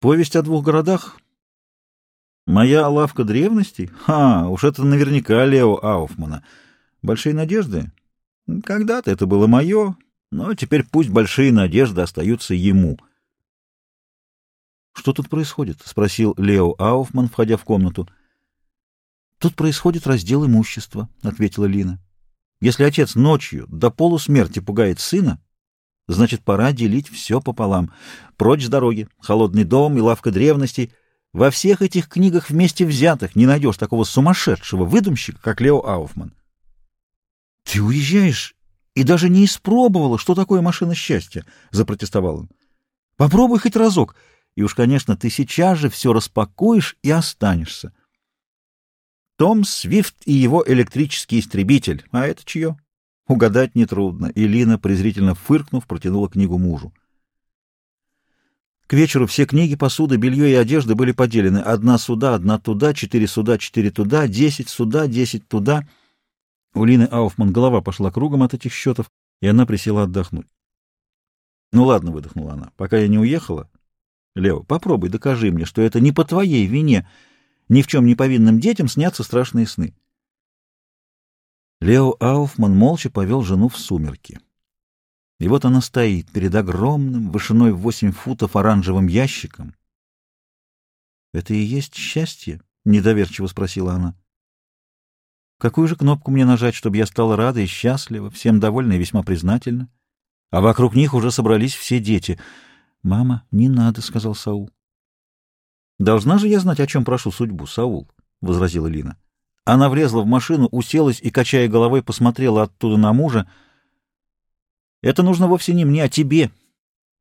Повесть о двух городах? Моя лавка древностей? Ха, уж это наверняка Лео Ауфмана. Большие надежды? Когда-то это было мое, но теперь пусть большие надежды остаются ему. Что тут происходит? — спросил Лео Ауфман, входя в комнату. — Тут происходит раздел имущества, — ответила Лина. — Если отец ночью до полусмерти пугает сына, значит, пора делить все пополам. Прочь с дороги, холодный дом и лавка древностей. Во всех этих книгах вместе взятых не найдешь такого сумасшедшего выдумщика, как Лео Ауфман. — Ты уезжаешь и даже не испробовала, что такое машина счастья, — запротестовал он. — Попробуй хоть разок, и уж, конечно, ты сейчас же все распакуешь и останешься. Том Свифт и его электрический истребитель. А это чье? Угадать нетрудно. И Лина, презрительно фыркнув, протянула книгу мужу. К вечеру все книги, посуда, белье и одежда были поделены. Одна сюда, одна туда, четыре сюда, четыре туда, десять сюда, десять туда. У Лины Ауфман голова пошла кругом от этих счетов, и она присела отдохнуть. — Ну ладно, — выдохнула она, — пока я не уехала. Лео, попробуй докажи мне, что это не по твоей вине — ни в чем не повинным детям снятся страшные сны. Лео Ауфман молча повел жену в сумерки. И вот она стоит перед огромным, вышиной в восемь футов оранжевым ящиком. — Это и есть счастье? — недоверчиво спросила она. — Какую же кнопку мне нажать, чтобы я стала рада и счастлива, всем довольна и весьма признательна? А вокруг них уже собрались все дети. — Мама, не надо, — сказал Саул. «Должна же я знать, о чем прошу судьбу, Саул», — возразила Лина. Она влезла в машину, уселась и, качая головой, посмотрела оттуда на мужа. «Это нужно вовсе не мне, а тебе,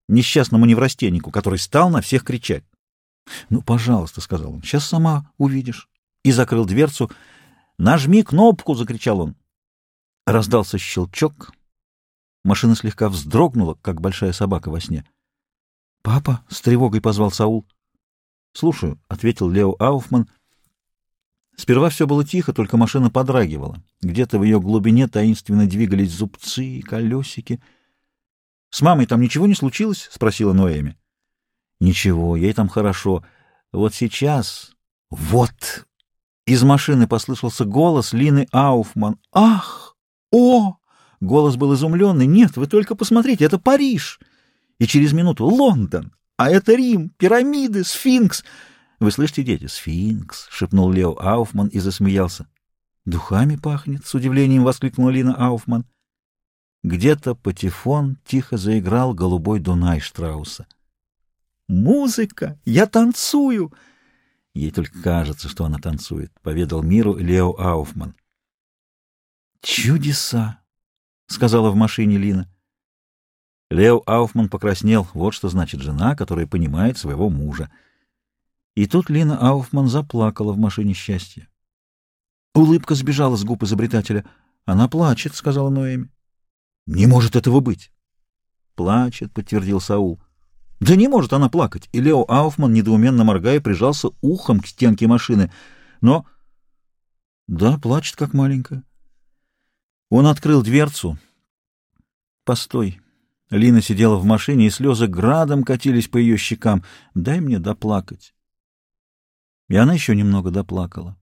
несчастному неврастеннику, который стал на всех кричать». «Ну, пожалуйста», — сказал он, — «сейчас сама увидишь». И закрыл дверцу. «Нажми кнопку!» — закричал он. Раздался щелчок. Машина слегка вздрогнула, как большая собака во сне. «Папа!» — с тревогой позвал Саул. «Слушаю», — ответил Лео Ауфман. Сперва все было тихо, только машина подрагивала. Где-то в ее глубине таинственно двигались зубцы и колесики. «С мамой там ничего не случилось?» — спросила Ноэми. «Ничего, ей там хорошо. Вот сейчас...» «Вот!» Из машины послышался голос Лины Ауфман. «Ах! О!» Голос был изумленный. «Нет, вы только посмотрите, это Париж!» И через минуту «Лондон!» А это Рим, пирамиды, сфинкс. Вы слышите, дети? Сфинкс, шепнул Лео Ауфман и засмеялся. Духами пахнет, с удивлением воскликнула Лина Ауфман. Где-то патефон тихо заиграл голубой Дунай Штрауса. «Музыка! Я танцую!» Ей только кажется, что она танцует, — поведал миру Лео Ауфман. «Чудеса!» — сказала в машине Лина. Лео Ауфман покраснел. Вот что значит жена, которая понимает своего мужа. И тут Лина Ауфман заплакала в машине счастья. Улыбка сбежала с губ изобретателя. «Она плачет», — сказала Ноэми. «Не может этого быть». «Плачет», — подтвердил Саул. «Да не может она плакать!» И Лео Ауфман, недоуменно моргая, прижался ухом к стенке машины. Но... Да, плачет, как маленькая. Он открыл дверцу. «Постой», Лина сидела в машине, и слезы градом катились по ее щекам. «Дай мне доплакать». И она еще немного доплакала.